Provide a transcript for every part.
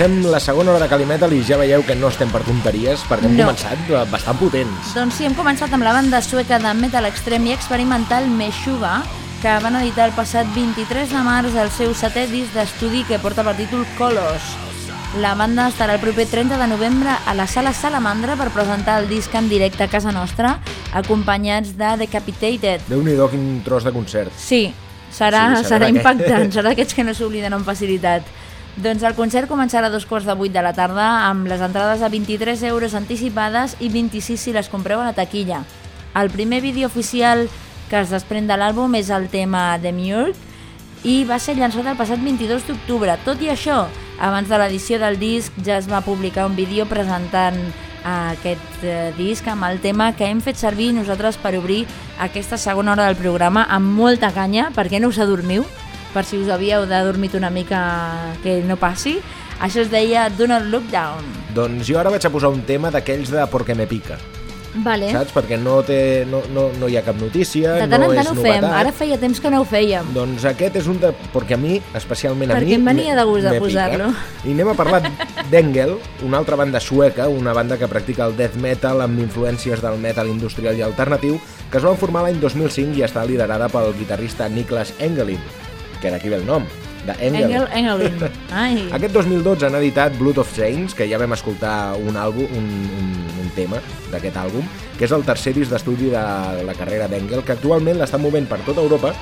Comencem la segona hora de Calimetal i ja veieu que no estem per tonteries perquè hem No. començat bastant potents. Doncs sí, hem començat amb la banda sueca de metal extrem i experimental Meshuga, que van editar el passat 23 de març el seu setè disc d'estudi que porta per títol Colors. La banda estarà el proper 30 de novembre a la Sala Salamandra per presentar el disc en directe a casa nostra, acompanyats de Decapitated. déu nhi quin tros de concert. Sí, Serà, Sí, serà serà impactant, serà d'aquests que no s'obliden amb facilitat. Doncs el concert començarà a dos quarts de vuit de la tarda amb les entrades a 23 euros anticipades i 26 si les compreu a la taquilla. El primer vídeo oficial que es desprèn de l'àlbum és el tema The Mule i va ser llançat el passat 22 d'octubre. Tot i això, abans de l'edició del disc ja es va publicar un vídeo presentant aquest eh, disc amb el tema que hem fet servir nosaltres per obrir aquesta segona hora del programa amb molta canya, perquè no us adormiu, per si us havíeu d'adormit una mica que no passi. Això es deia Do Not Look Down. Doncs jo ara vaig a posar un tema d'aquells de Porque me pica, Vale. saps? Perquè no, té, no, no, no hi ha cap notícia, De tant no és tant ho fem, novetat. ara feia temps que no ho fèiem. Doncs aquest és un de... Perquè a mi, especialment a Perquè mi... em venia de gust de posar-lo. I anem a parlar d'Engel, una altra banda sueca, una banda que practica el death metal amb influències del metal industrial i alternatiu, que es van formar l'any 2005 i està liderada pel guitarrista Niklas Engelin, que d'aquí ve el nom, d'Engel. Engel, Engelin. Ai. Aquest 2012 han editat Blood of Saints, que ja vam escoltar un, àlbum, un, un, un tema d'aquest àlbum, que és el tercer disc d'estudi de la carrera d'Engel, que actualment l'està movent per tota Europa,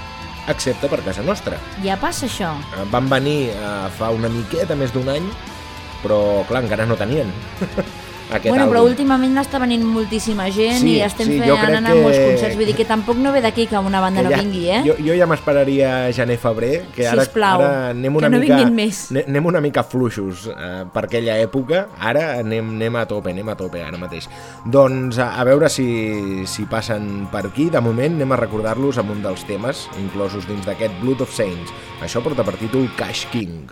excepte per casa nostra. Ja passa això. Eh, Van venir eh, fa una miqueta més d'un any, però clar, encara no tenien aquest bueno, però àlbum. últimament està venint moltíssima gent Sí, i estem sí, fent jo anant crec a molts que- concerts, vull dir que tampoc no ve d'aquí que una banda Que no ja- vingui, eh? Jo, jo ja m'esperaria gener-febrer, que ara, Sisplau, ara anem una que no mica, més. ne- Anem una mica fluixos eh, per aquella època, ara anem, anem a tope, anem a tope ara mateix. Doncs a, a veure si, si passen per aquí, de moment anem a recordar-los amb un dels temes inclosos dins d'aquest Blood of Saints. Això porta per títol Cash King.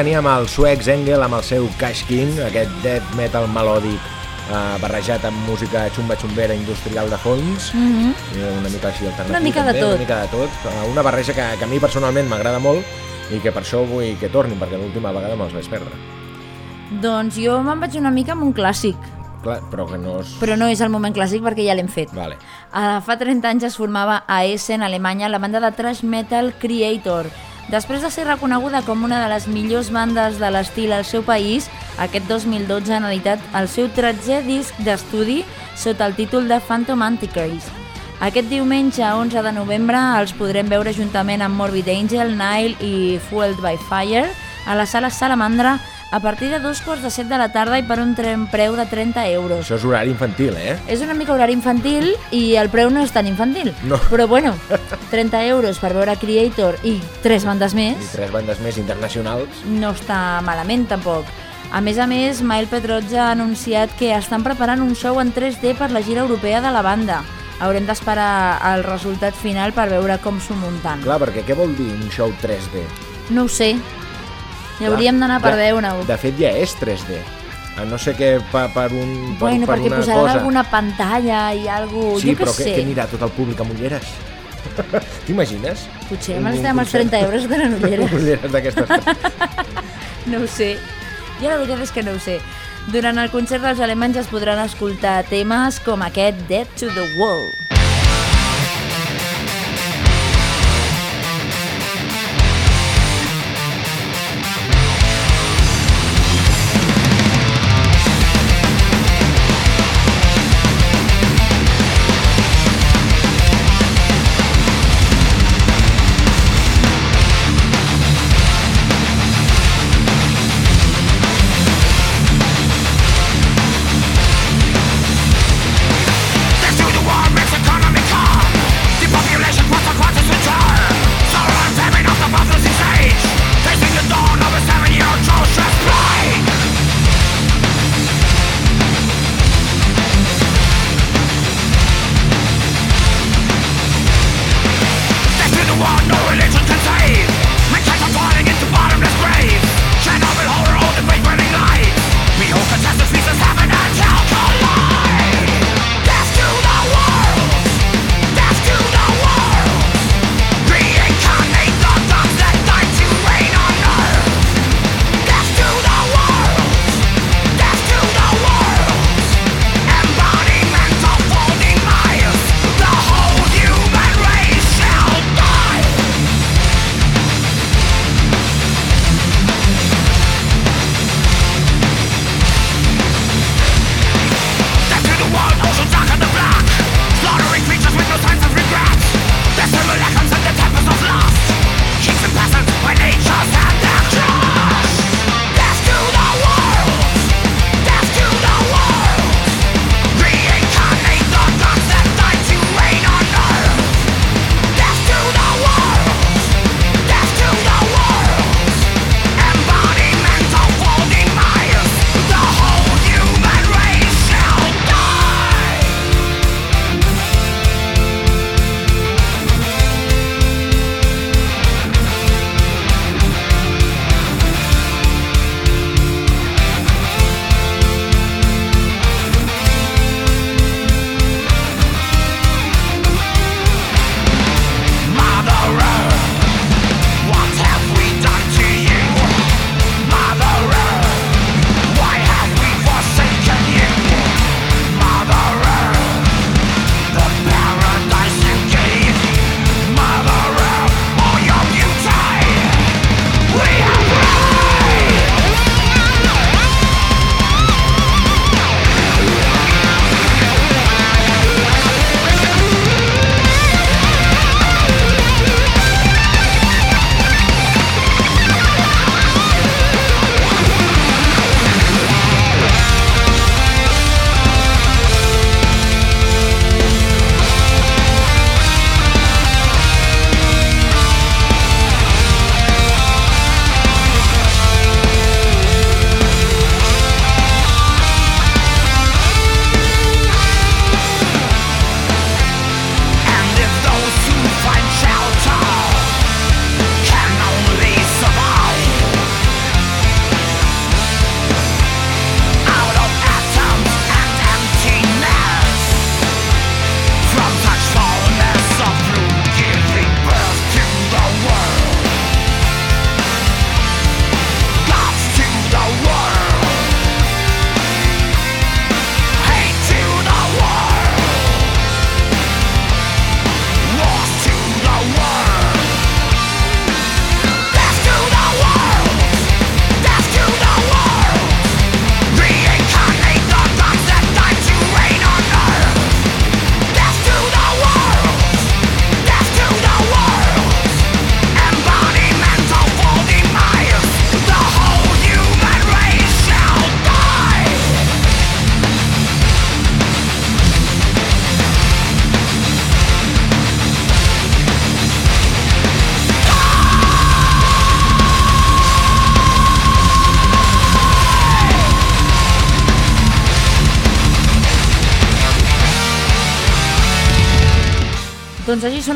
Teníem el suec Zengel amb el seu Cash King, aquest death metal melòdic eh, barrejat amb música xumba-xumbera industrial de fons, Mm -hmm. una mica així alternatiu Una mica de també, tot. Una mica de tot. Eh, Una barreja que, que a mi personalment m'agrada molt i que per això vull que tornin, perquè l'última vegada me'ls vaig perdre. Doncs jo me'n vaig una mica amb un clàssic, Clar, però que no és... però no és el moment clàssic perquè ja l'hem fet. Vale. Uh, fa 30 anys es formava a Essen, Alemanya, la banda de thrash metal Creator. Després de ser reconeguda com una de les millors bandes de l'estil al seu país, aquest 2012 han editat el seu 13è disc d'estudi sota el títol de Phantom Antichrist. Aquest diumenge, 11 de novembre, els podrem veure juntament amb Morbid Angel, Nile i Fueled by Fire a la sala Salamandra a partir de dos quarts de set de la tarda i per un tren preu de 30 euros. Això és horari infantil, eh? És una mica horari infantil i el preu no és tan infantil. No. Però bueno, 30 euros per veure Creator i tres bandes I més tres bandes més internacionals. no està malament tampoc. A més a més, Mail Petroja ha anunciat que estan preparant un show en 3D per la gira europea de la banda. Haurem d'esperar el resultat final per veure com s'ho munten. Clar, perquè què vol dir un show 3D? No ho sé. Hi hauríem d'anar per De- veure-ho. De fet, ja és 3D. A no sé què per, per un per, Bueno, per perquè una posaran cosa. alguna pantalla i algú... Sí, jo què però què, sé. què anirà tot el públic amb ulleres? T'imagines? Potser amb els, amb els concert. 30 euros tenen ulleres. ulleres d'aquestes. No ho sé. Jo la veritat és que no ho sé. Durant el concert dels alemanys es podran escoltar temes com aquest Dead to the Wall.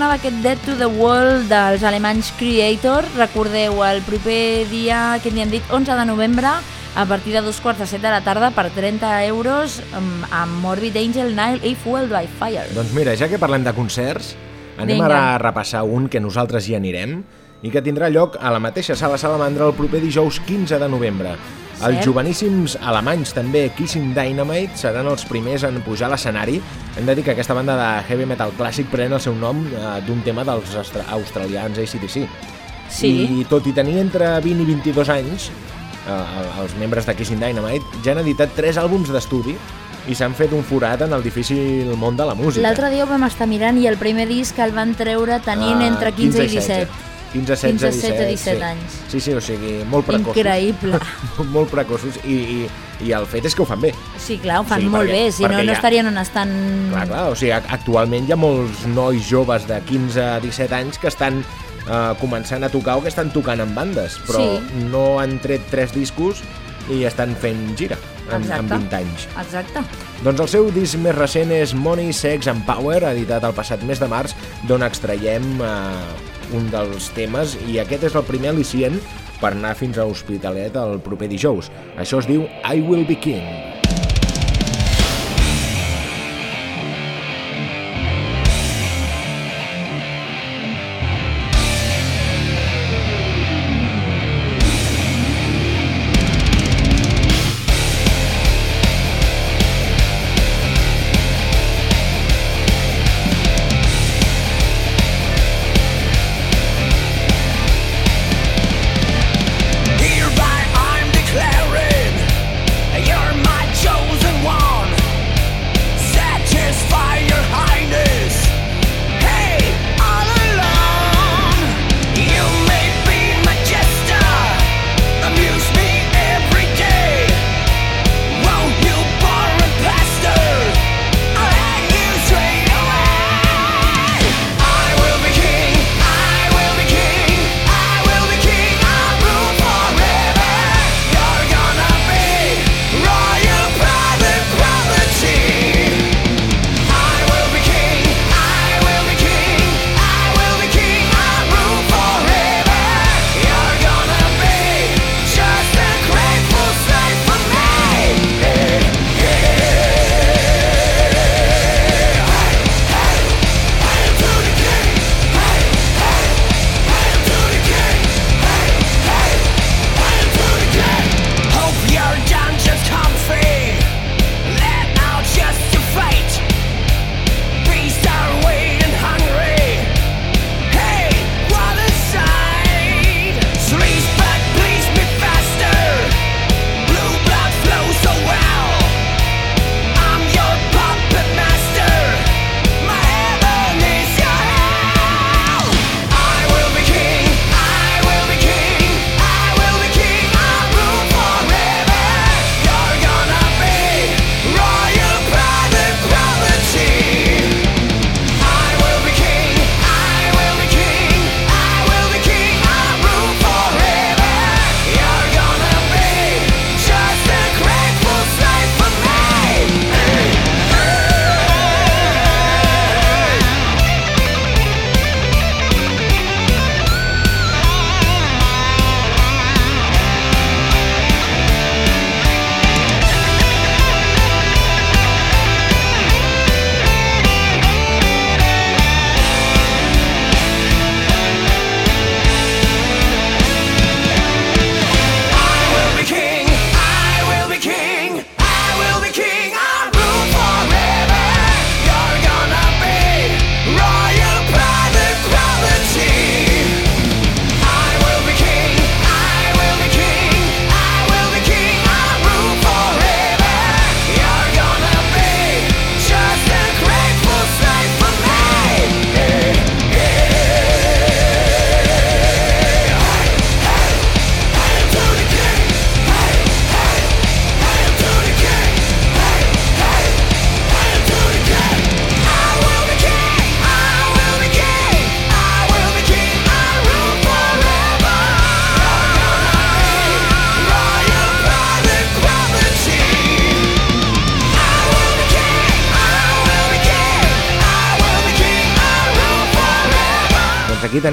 Sonava aquest Dead to the World dels alemanys Creator. Recordeu, el proper dia, que n'hi han dit, 11 de novembre, a partir de dos quarts de set de la tarda per 30 euros amb, amb Morbid Angel Nile i Fueled by Fire. Doncs mira, ja que parlem de concerts, anem Vinga. a repassar un que nosaltres hi anirem i que tindrà lloc a la mateixa sala Salamandra el proper dijous 15 de novembre. Els Cert. joveníssims alemanys també Kissing Dynamite seran els primers en pujar a l'escenari. Hem de dir que aquesta banda de heavy metal clàssic pren el seu nom eh, d'un tema dels austra- australians ACDC. Sí. I tot i tenir entre 20 i 22 anys, eh, els membres de Kissing Dynamite ja han editat tres àlbums d'estudi i s'han fet un forat en el difícil món de la música. L'altre dia ho vam estar mirant i el primer disc el van treure tenint Ah, entre 15, i 17. 15, 16, 15, 17, 17, 17 sí. anys. Sí, sí, o sigui, molt precoços. Increïble. molt precoços i, i, i el fet és que ho fan bé. Sí, clar, ho fan Sí, molt perquè- bé, si no, no estarien on estan... Clar, clar, o sigui, ac- actualment hi ha molts nois joves de 15 a 17 anys que estan eh, començant a tocar o que estan tocant en bandes, però Sí. no han tret tres discos i estan fent gira en, en Exacte. 20 anys. Exacte. Doncs el seu disc més recent és Money, Sex and Power, editat el passat mes de març, d'on extraiem eh, un dels temes, i aquest és el primer al·licient per anar fins a Hospitalet el proper dijous. Això es diu I Will Be King.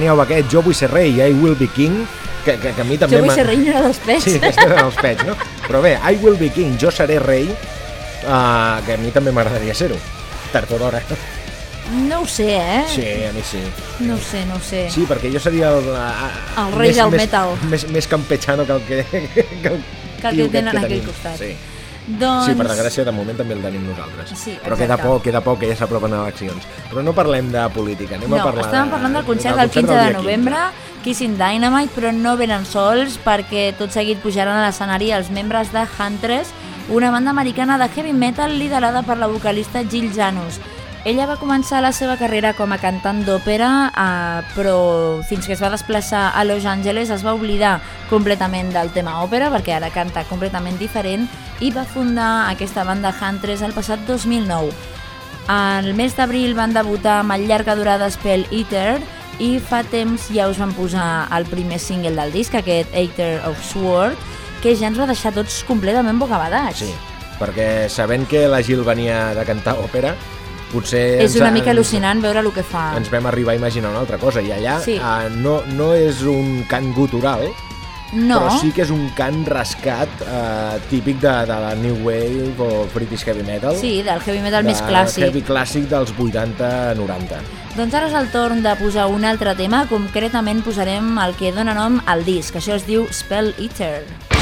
Teníeu aquest Jo vull ser rei, I will be king, que, que, que a mi també... Jo vull ser reina dels pets. Sí, aquests eren els pets, no? Però bé, I will be king, jo seré rei, uh, que a mi també m'agradaria ser-ho. Tard o d'hora. No ho sé, eh? Sí, a mi sí. No ho sé, no ho sé. Sí, perquè jo seria el... Uh, El rei del més, metal. Més, més campechano que el que... Que el, Que el que tenen aquest a aquell costat. Sí. Doncs... Sí, per desgràcia, de moment també el tenim nosaltres. Sí, Però queda poc, queda poc, que ja s'apropen eleccions. Però no parlem de política, anem No, a parlar... estàvem de- parlant del concert del del 15 de novembre, Kissing Dynamite, però no venen sols perquè tot seguit pujaran a l'escenari els membres de Huntress, una banda americana de heavy metal liderada per la vocalista Jill Janus. Ella va començar la seva carrera com a cantant d'òpera, eh, però fins que es va desplaçar a Los Angeles es va oblidar completament del tema òpera, perquè ara canta completament diferent, i va fundar aquesta banda Huntress el passat 2009. Al mes d'abril van debutar amb el llarga durada Spell Eater i fa temps ja us van posar el primer single del disc, aquest Eater of Sword, que ja ens va deixar tots completament bocabadats. Sí, perquè sabent que la Gil venia de cantar òpera, potser... És una mica al·lucinant veure el que fa. Ens vam arribar a imaginar una altra cosa, i allà Sí. uh, no, no és un cant gutural, No, però sí que és un cant rascat uh, típic de, de la New Wave o British Heavy Metal. sí, del heavy metal més de clàssic. Heavy clàssic dels 80-90. Doncs ara és el torn de posar un altre tema, concretament posarem el que dona nom al disc, això es diu Spell Eater. Seize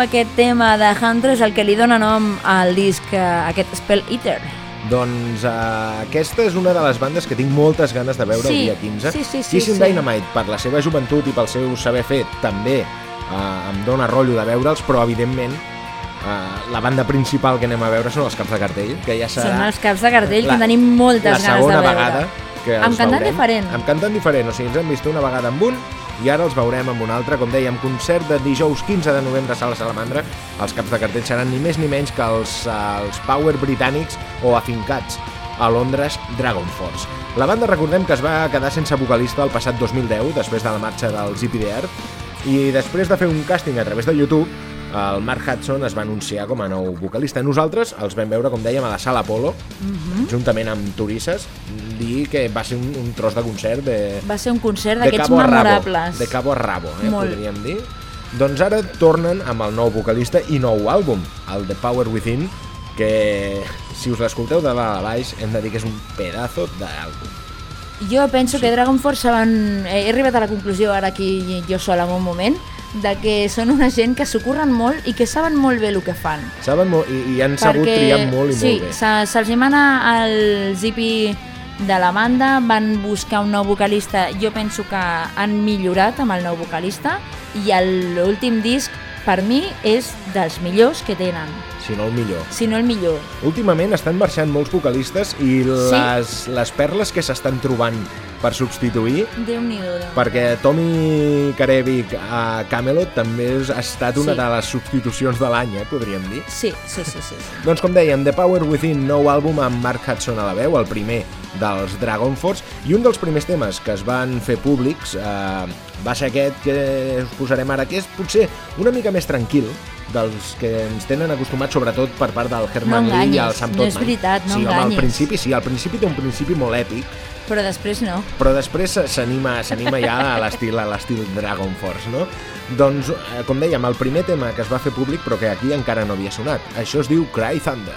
aquest tema de Huntress, el que li dona nom al disc, eh, aquest Spell Eater. Doncs uh, aquesta és una de les bandes que tinc moltes ganes de veure Sí, el dia 15. sí, sí, sí, Kissing sí. Dynamite, per la seva joventut i pel seu saber fet, també uh, em dóna rotllo de veure'ls, però evidentment Uh, la banda principal que anem a veure són els caps de cartell, que ja serà... Són els caps de cartell la- que tenim moltes la ganes de segona veure. vegada que Amb els cantant veurem. diferent. Amb cantant diferent, o sigui, ens hem vist una vegada amb un i ara els veurem amb un altre, com dèiem, concert de dijous 15 de novembre a Sala Salamandra. Els caps de cartell seran ni més ni menys que els, eh, els Power britànics o afincats a Londres Dragon Force. La banda recordem que es va quedar sense vocalista el passat 2010, després de la marxa del Zippy the Earth, i després de fer un càsting a través de YouTube, el Mark Hudson es va anunciar com a nou vocalista. Nosaltres els vam veure, com dèiem, a la Sala Apolo, juntament amb Turisses, dir que va ser un, un tros de concert de, Va ser un concert d'aquests rabo, memorables. de cabo a rabo, eh, Molt. podríem dir. Doncs ara tornen amb el nou vocalista i nou àlbum, el The Power Within, que si us l'escolteu de dalt a baix hem de dir que és un pedazo d'àlbum. Jo penso que Dragon Force van... He arribat a la conclusió ara aquí jo sola en un moment de que són una gent que s'ho curren molt i que saben molt bé el que fan. Saben molt, i, i han sabut triar molt i sí, molt bé. se- se'ls hi mana el zipi de la banda, van buscar un nou vocalista, jo penso que han millorat amb el nou vocalista i l'últim disc per mi és dels millors que tenen, Si no el millor. si no el millor. Últimament estan marxant molts vocalistes i les, les perles que s'estan trobant per substituir Déu-n'hi-do. perquè Tommy Karevic a Camelot també ha estat una Sí. de les substitucions de l'any, eh, podríem dir. Sí, sí, sí, sí. sí. Doncs com dèiem, The Power Within, nou àlbum amb Mark Hudson a la veu, el primer dels Dragon Force, i un dels primers temes que es van fer públics eh, va ser aquest que us posarem ara, que és potser una mica més tranquil dels que ens tenen acostumats, sobretot per part del Herman No Lee i enganyis, el Sam no Totman. és veritat, no sí, home, al enganyis. principi sí, al principi té un principi molt èpic, Però després no. però després s'anima s'anima ja a l'estil a l'estil Dragon Force, no? Doncs, eh, com dèiem, el primer tema que es va fer públic però que aquí encara no havia sonat. Això es diu Cry Thunder.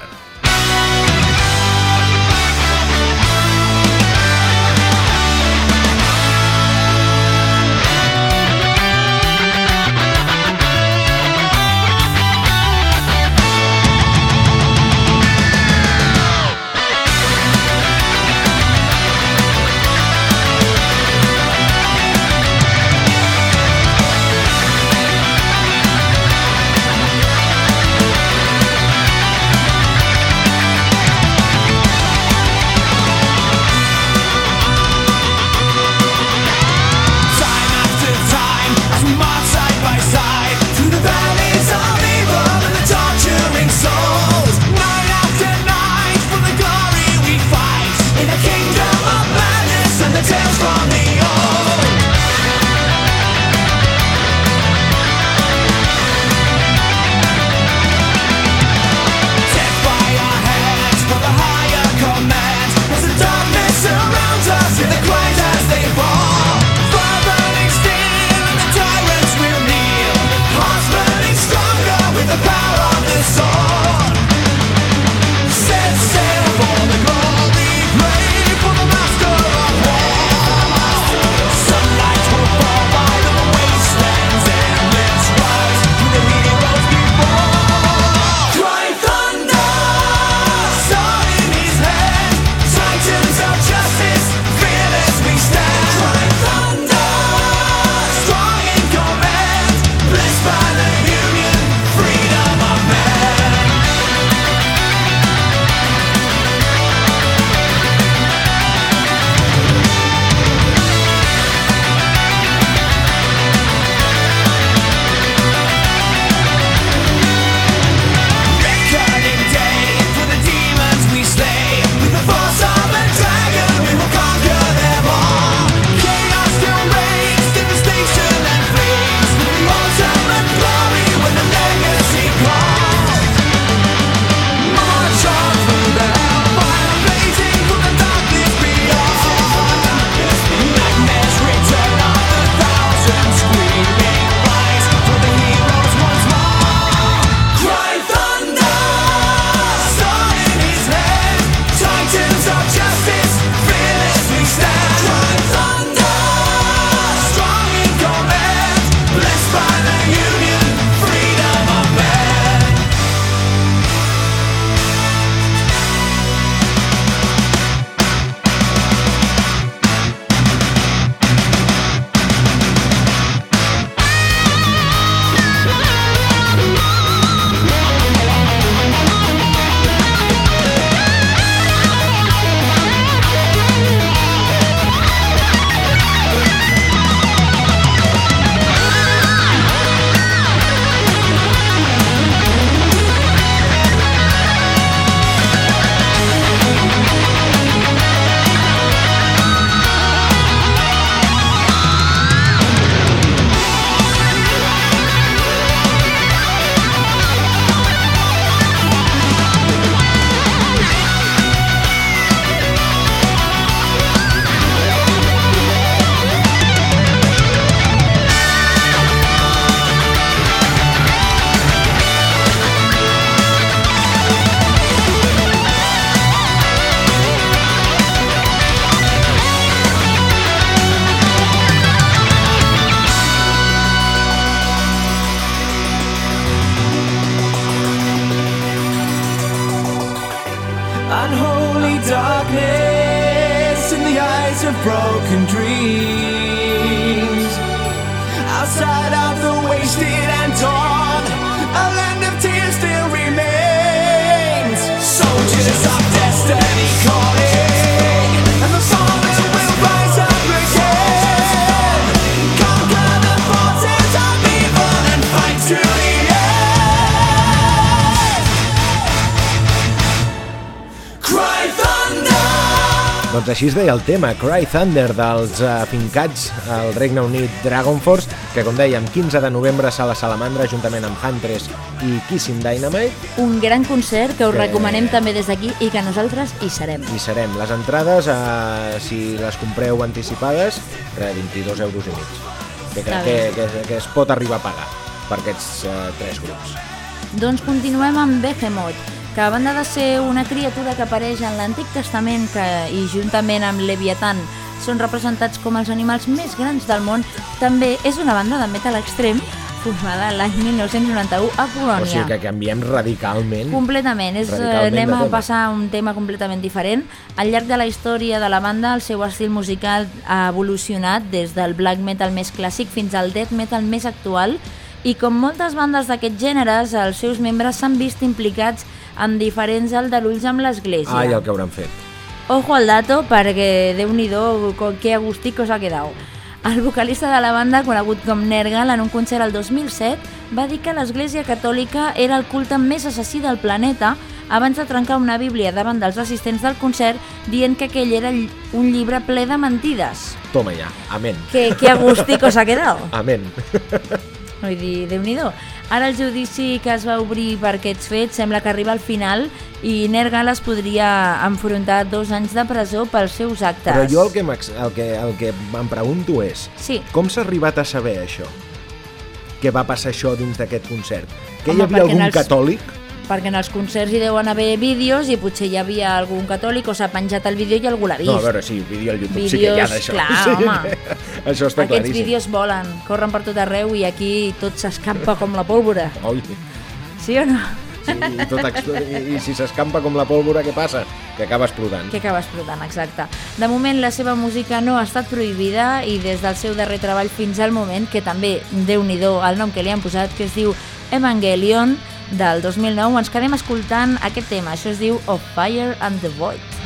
Així es deia el tema, Cry Thunder, dels afincats al Regne Unit Dragon Force, que com dèiem, 15 de novembre a Sala Salamandra, juntament amb Huntress i Kissing Dynamite, Un gran concert que us Que- recomanem també des d'aquí i que nosaltres hi serem. i serem. Les entrades, eh, si les compreu anticipades, eh, 22 euros i mig, que, Està que, que, que es pot arribar a pagar per aquests eh, tres grups. Doncs continuem amb Behemoth, que a banda de ser una criatura que apareix en l'Antic Testament que, i juntament amb Leviathan són representats com els animals més grans del món, també és una banda de metal extrem formada l'any 1991 a Polònia. O sigui que canviem radicalment. Completament, és, eh, Radicalment anem a tema. passar a un tema completament diferent. Al llarg de la història de la banda, el seu estil musical ha evolucionat des del black metal més clàssic fins al death metal més actual i com moltes bandes d'aquests gèneres, els seus membres s'han vist implicats en diferents aldarulls amb l'església. Ai, el que hauran fet. Ojo al dato perquè déu-n'hi-do con qué agustico s'ha quedat. El vocalista de la banda, conegut com Nergal, en un concert el 2007, va dir que l'Església Catòlica era el culte més assassí del planeta abans de trencar una bíblia davant dels assistents del concert dient que aquell era un llibre ple de mentides. Toma ja, amén. Que, que agustico s'ha quedat. Amén. Vull dir, déu nhi Ara el judici que es va obrir per aquests fets sembla que arriba al final i Nergal es podria enfrontar dos anys de presó pels seus actes. Però jo el que, el que, el que em pregunto és, Sí. com s'ha arribat a saber això? Que va passar això dins d'aquest concert? Que Home, hi havia algun els- catòlic? Perquè en els concerts hi deuen haver vídeos i potser hi havia algun catòlic o s'ha penjat el vídeo i algú l'ha vist. No, a veure, sí, vídeo al YouTube sí que hi ha Vídeos, d'això. clar, sí, home. això està Aquests claríssim. vídeos volen, corren per tot arreu i aquí tot s'escampa com la pólvora. Oi, Sí o no? sí, i, tot i, i si s'escampa com la pólvora, què passa? Que acaba explotant. Que acaba explotant, exacte. De moment la seva música no ha estat prohibida i des del seu darrer treball fins al moment, que també, déu nhi el nom que li han posat, que es diu Evangelion, del 2009, ens quedem escoltant aquest tema. Això es diu Of Fire and the Void.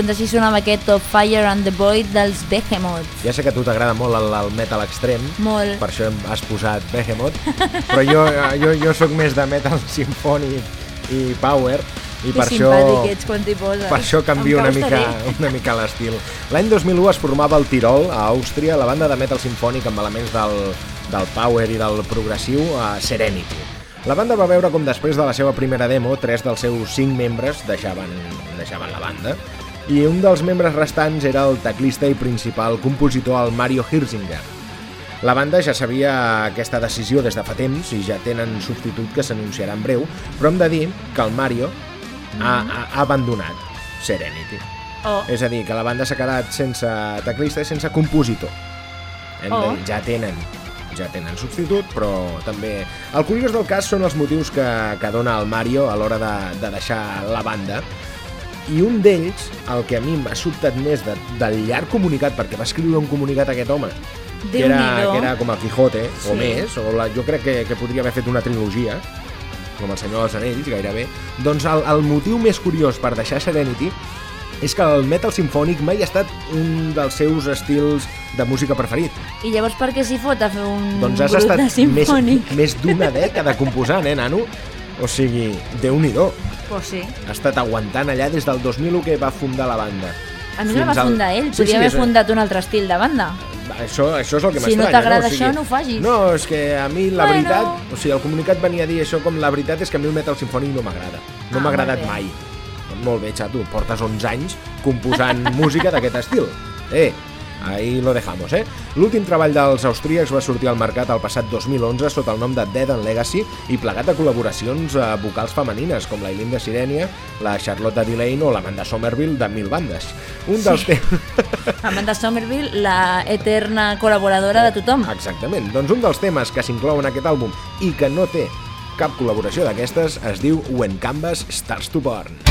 Doncs així sonava aquest Top Fire and the Void dels Behemoth. Ja sé que a tu t'agrada molt el, el metal extrem, Molt. per això has posat Behemoth, però jo, jo, jo sóc més de metal sinfònic i power, i Que per això, ets quan poses. per això canvio una mica, una mica l'estil. L'any 2001 es formava el Tirol, a Àustria, la banda de metal sinfònic amb elements del, del power i del progressiu a Serenity. La banda va veure com després de la seva primera demo, tres dels seus cinc membres deixaven, deixaven la banda, i un dels membres restants era el teclista i principal compositor, el Mario Hirzinger. La banda ja sabia aquesta decisió des de fa temps i ja tenen substitut que s'anunciarà en breu, però hem de dir que el Mario ha, ha, ha abandonat Serenity. Oh, És a dir, que la banda s'ha quedat sense teclista i sense compositor. Hem de Oh. dir, ja tenen ja tenen substitut, però també... El curiós del cas són els motius que, que dona el Mario a l'hora de, de deixar la banda i un d'ells, el que a mi m'ha sobtat més de, del llarg comunicat, perquè va escriure un comunicat aquest home, que era, que era com el Quijote, o Sí. més, o la, jo crec que, que podria haver fet una trilogia, com el Senyor dels Anells, gairebé. Doncs el, el motiu més curiós per deixar Serenity és que el metal sinfònic mai ha estat un dels seus estils de música preferit. I llavors per què s'hi fot a fer un Doncs has estat més, més d'una dècada composant, eh, nano? O sigui, déu nhi Pues sí. Ha estat aguantant allà des del 2001 que va fundar la banda. A més no va Fins al- fundar ell, Sí, podria sí, haver és- fundat un altre estil de banda. Això, això és el que Si no m'estranya. t'agrada O sigui, això, no ho facis. No, és que a mi la Bueno. veritat... O sigui, el comunicat venia a dir això com la veritat és que a mi el metal sinfònic no m'agrada. No Ah, m'ha agradat mai. Molt bé, xato, portes 11 anys composant música d'aquest estil. Eh, ahí lo dejamos, eh? L'últim treball dels austríacs va sortir al mercat el passat 2011 sota el nom de Dead and Legacy i plegat de col·laboracions eh, vocals femenines com la Eileen de Sirenia, la Charlotte Delane o l'Amanda Somerville de Mil Bandes. Un dels Sí. temes... Amanda Somerville, la eterna col·laboradora de tothom. Exactament. Doncs un dels temes que s'inclou en aquest àlbum i que no té cap col·laboració d'aquestes es diu When Canvas Starts to Burn.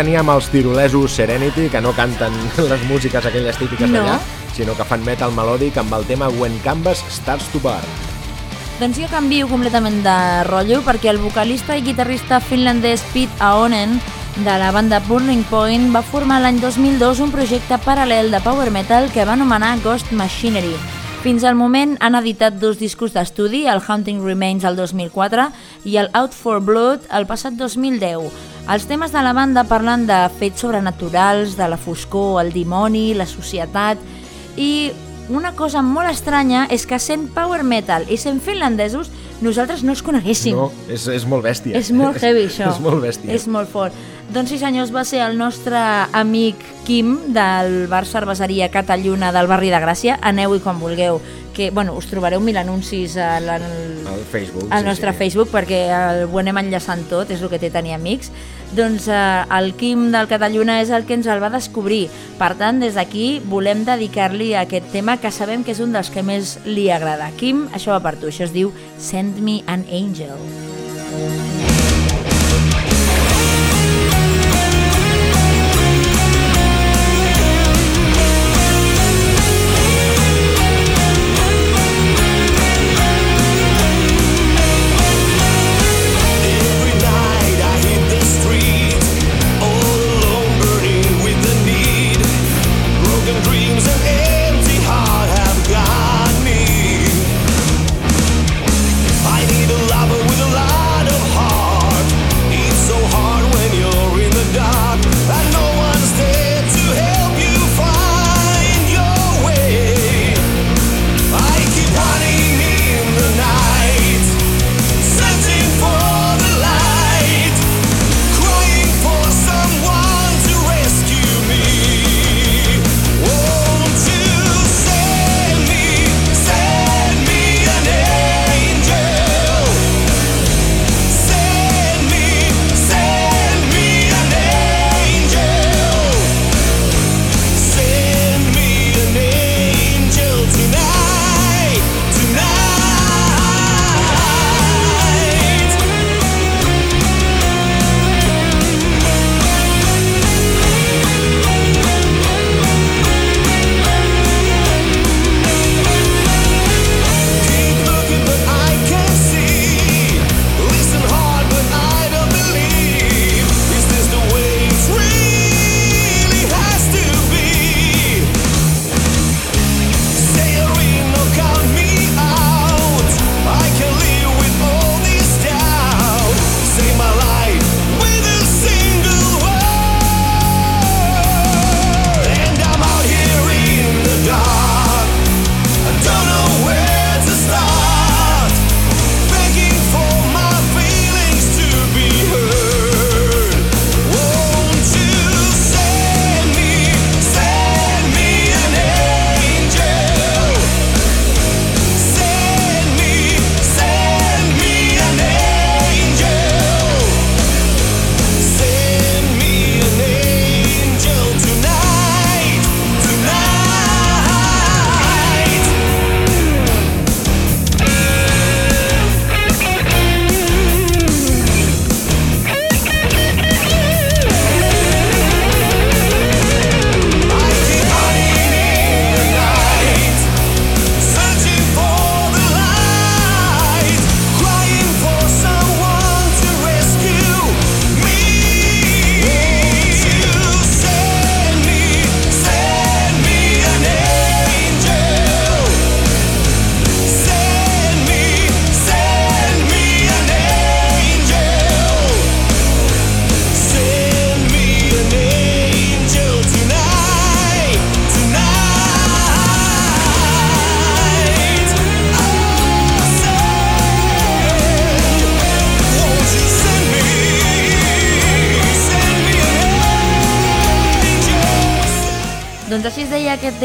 Teníem els tirolesos Serenity, que no canten les músiques aquelles típiques No. d'allà, sinó que fan metal melòdic amb el tema When Canvas Starts to Burn. Doncs jo canvio completament de rotllo perquè el vocalista i guitarrista finlandès Pete Aonen de la banda Burning Point va formar l'any 2002 un projecte paral·lel de power metal que va anomenar Ghost Machinery. Fins al moment han editat dos discos d'estudi, el Hunting Remains el 2004 i el Out for Blood el passat 2010. Els temes de la banda parlen de fets sobrenaturals, de la foscor, el dimoni, la societat i una cosa molt estranya és que sent power metal i sent finlandesos nosaltres no els coneguéssim. No, és, és molt bèstia. És molt heavy, això. és molt bèstia. És molt fort. Doncs sí, senyors, va ser el nostre amic Quim del bar Cerveseria Catalluna del barri de Gràcia. Aneu-hi quan vulgueu, que, bueno, us trobareu mil anuncis al, al, Al Facebook. al sí, nostre sí. Facebook perquè el, ho anem enllaçant tot, és el que té tenir amics. Doncs eh, el Quim del Catalluna és el que ens el va descobrir. Per tant, des d'aquí volem dedicar-li a aquest tema que sabem que és un dels que més li agrada. Quim, això va per tu, això es diu Send Me an Angel. Every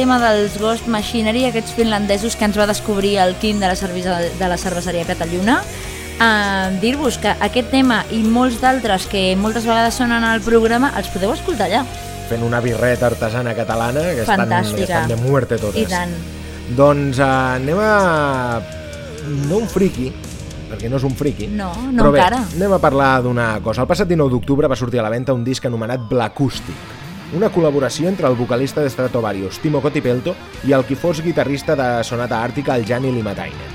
tema dels Ghost Machinery, aquests finlandesos que ens va descobrir el Quim de la, cervesa, de la cerveseria Catalluna. Uh, Dir-vos que aquest tema i molts d'altres que moltes vegades sonen al programa els podeu escoltar allà. Fent una birreta artesana catalana, que estan, Fantàstica. estan de muerte totes. I tant. Doncs uh, anem a... No un friki, perquè no és un friki. No, no Però bé, encara. anem a parlar d'una cosa. El passat 19 d'octubre va sortir a la venda un disc anomenat Blackústic, una col·laboració entre el vocalista de Stratovarius, Timo Cotipelto, i el qui fos guitarrista de Sonata Àrtica, el Gianni Limatainen.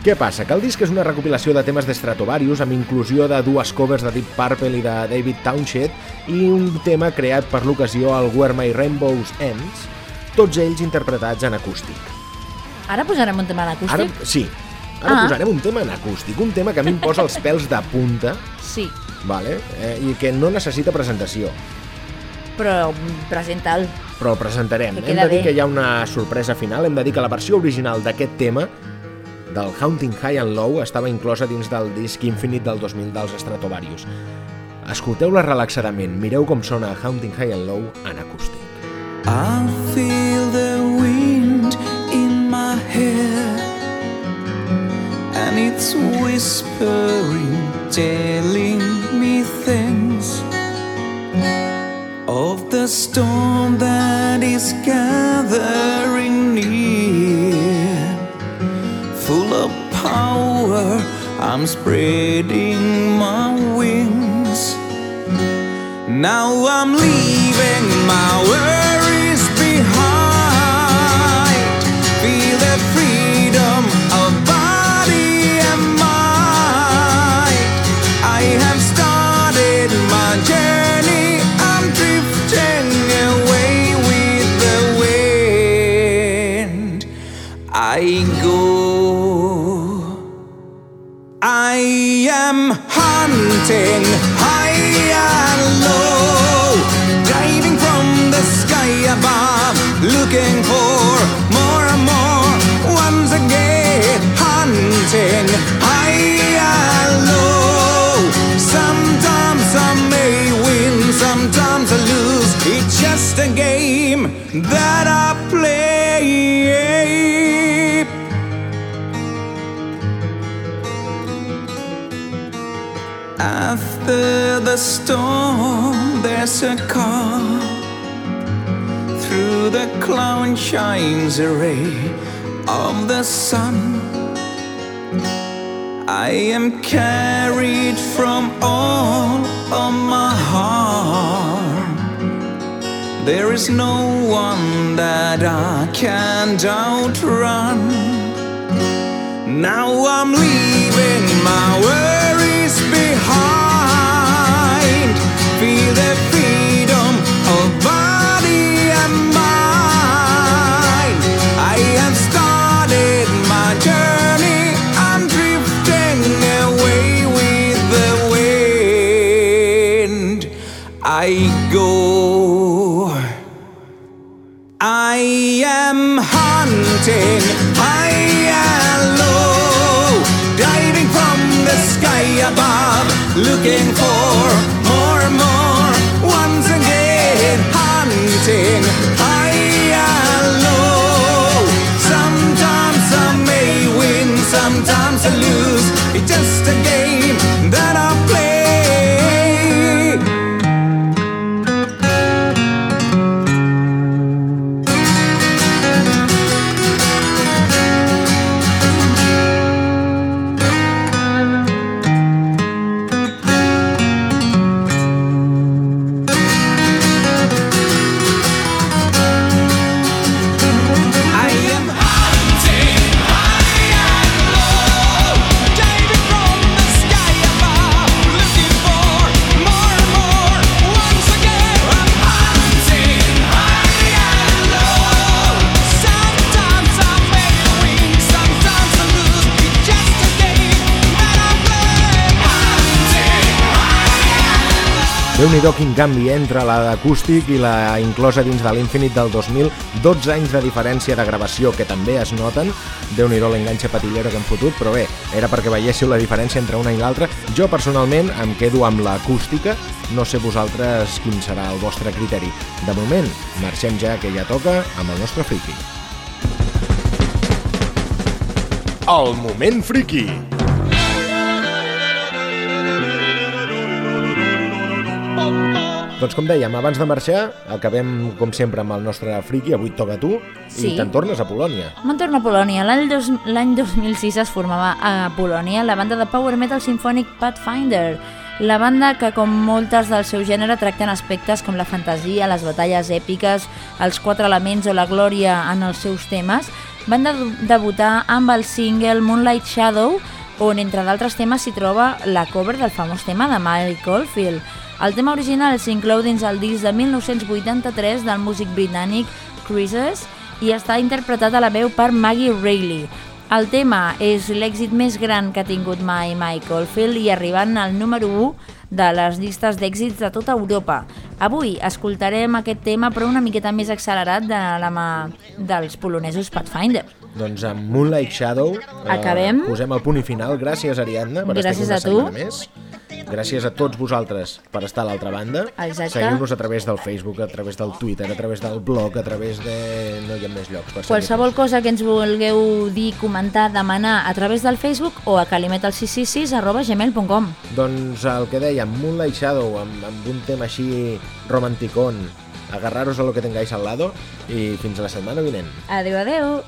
Què passa? Que el disc és una recopilació de temes de Stratovarius amb inclusió de dues covers de Deep Purple i de David Townshend i un tema creat per l'ocasió al Where My Rainbows Ends, tots ells interpretats en acústic. Ara posarem un tema en Ara, acústic? sí, ara Ah. posarem un tema en acústic, un tema que a mi em posa els pèls de punta, Sí, vale? eh, i que no necessita presentació, però presenta'l. però el presentarem. Que Hem de dir bé. que hi ha una sorpresa final, hem de dir que la versió original d'aquest tema del Haunting High and Low estava inclosa dins del disc Infinite del 2000 dels Stratovarius. Escolteu-la relaxadament, mireu com sona Haunting High and Low en acústic. I feel the wind in my hair, and it's whispering, telling me things of the storm that is gathering near. Full of power, I'm spreading my wings. Now I'm leaving my worries I go. I am hunting high and low, diving from the sky above, looking for more and more. Once again, hunting high and low. Sometimes I may win, sometimes I lose. It's just a game that I play. After the storm, there's a calm. Through the cloud shines a ray of the sun. I am carried from all of my harm. There is no one that I can't outrun. Now I'm leaving my worries I go. I am hunting high and low, diving from the sky above, looking for Déu-n'hi-do quin canvi entre la d'acústic i la inclosa dins de l'Infinite del 2000, 12 anys de diferència de gravació que també es noten, Déu-n'hi-do l'enganxa patillero que hem fotut, però bé, era perquè veiéssiu la diferència entre una i l'altra. Jo personalment em quedo amb l'acústica, no sé vosaltres quin serà el vostre criteri. De moment, marxem ja que ja toca amb el nostre friki. El moment friki! Doncs com dèiem, abans de marxar, acabem com sempre amb el nostre friki, avui toca tu, Sí. i te'n tornes a Polònia. Me'n torno a Polònia. L'any dos- L'any 2006 es formava a Polònia la banda de power metal sinfònic Pathfinder, la banda que, com moltes del seu gènere, tracten aspectes com la fantasia, les batalles èpiques, els quatre elements o la glòria en els seus temes, van de debutar amb el single Moonlight Shadow, on, entre d'altres temes, s'hi troba la cover del famós tema de Mike Oldfield. El tema original s'inclou dins el disc de 1983 del músic britànic Crisis i està interpretat a la veu per Maggie Reilly. El tema és l'èxit més gran que ha tingut mai Mike Oldfield i arribant al número 1 de les llistes d'èxits de tota Europa. Avui escoltarem aquest tema però una miqueta més accelerat de la mà dels polonesos Pathfinder. Doncs amb Moonlight Shadow Acabem. Eh, posem el punt i final. Gràcies, Ariadna, per Gràcies estar a aquí tu. una setmana més. Gràcies a tots vosaltres per estar a l'altra banda. Exacte. Seguiu-nos a través del Facebook, a través del Twitter, a través del blog, a través de... no hi ha més llocs per Qualsevol cosa que ens vulgueu dir, comentar, demanar a través del Facebook o a calimetal666 arroba gmail.com. Doncs el que dèiem, Moonlight Shadow, amb, amb un tema així romanticón, agarraros a lo que tengáis al lado i fins a la setmana vinent. Adéu, adéu!